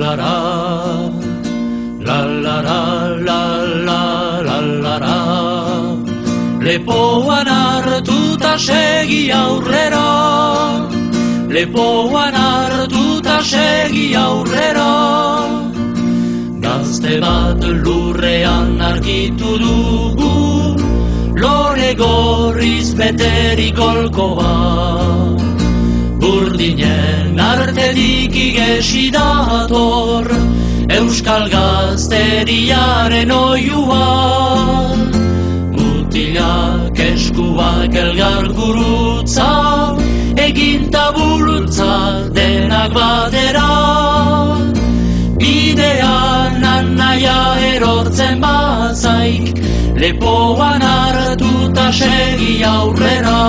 la la la la la la la la Lepoan hartuta segi aurrera. Lepoan hartuta segi aurrera. Gazte bat lurrean argitu dugu Lore gorriz beterik olko bat Burdinen artedik igesi dator Euskal gazteriaren oiua. Mutilak eskuak elgar gurutza Egin tabulutza denak batera. Bidean annaia erortzen bazaik Lepoan hartuta segi aurrera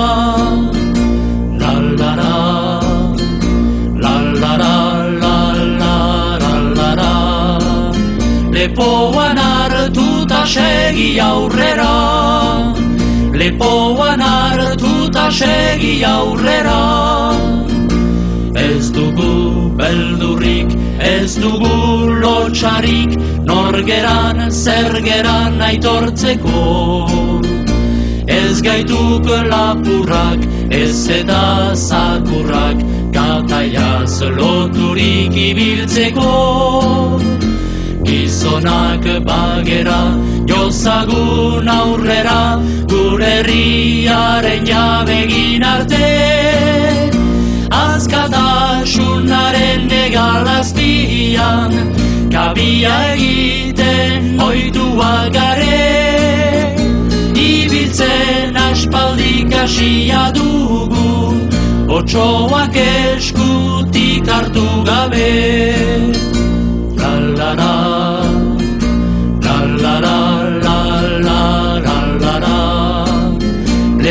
segi aurrera Lepoan hartuta segi aurrera Ez dugu beldurrik, ez dugu lotxarik, norgeran zergeran aitortzeko. Ez gaituk lapurrak, ez eta zakurrak, kataiaz loturik ibiltzeko. Gizonak bagera, jozagun aurrera, gure herriaren jabegin arte. Azkatasunaren negalaztian Kabia egiten oitua gare Ibiltzen aspaldik asia dugu Otsoak eskutik hartu gabe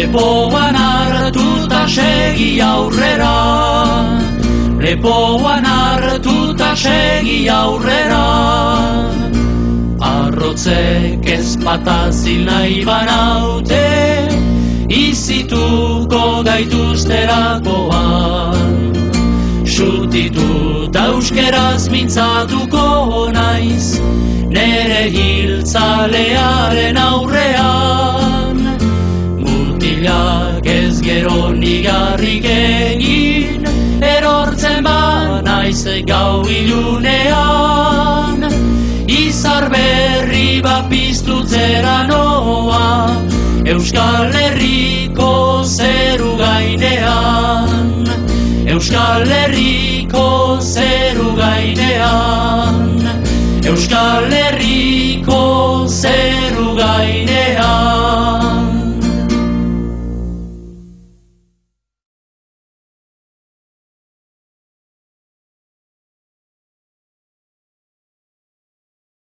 Lepoan hartuta segi aurrera. Lepoan hartuta segi aurrera. Arrotzek ezpatazil nahi banaute Izituko gaituzterakoan. Sutitu ta euskeraz mintzatuko naiz Nere hiltzalearen aurrean gero nigarrik egin Erortzen ba naiz gau ilunean. Izar berri bat piztutzera noa Euskal Herriko zeru gainean. Euskal Herriko zeru gainean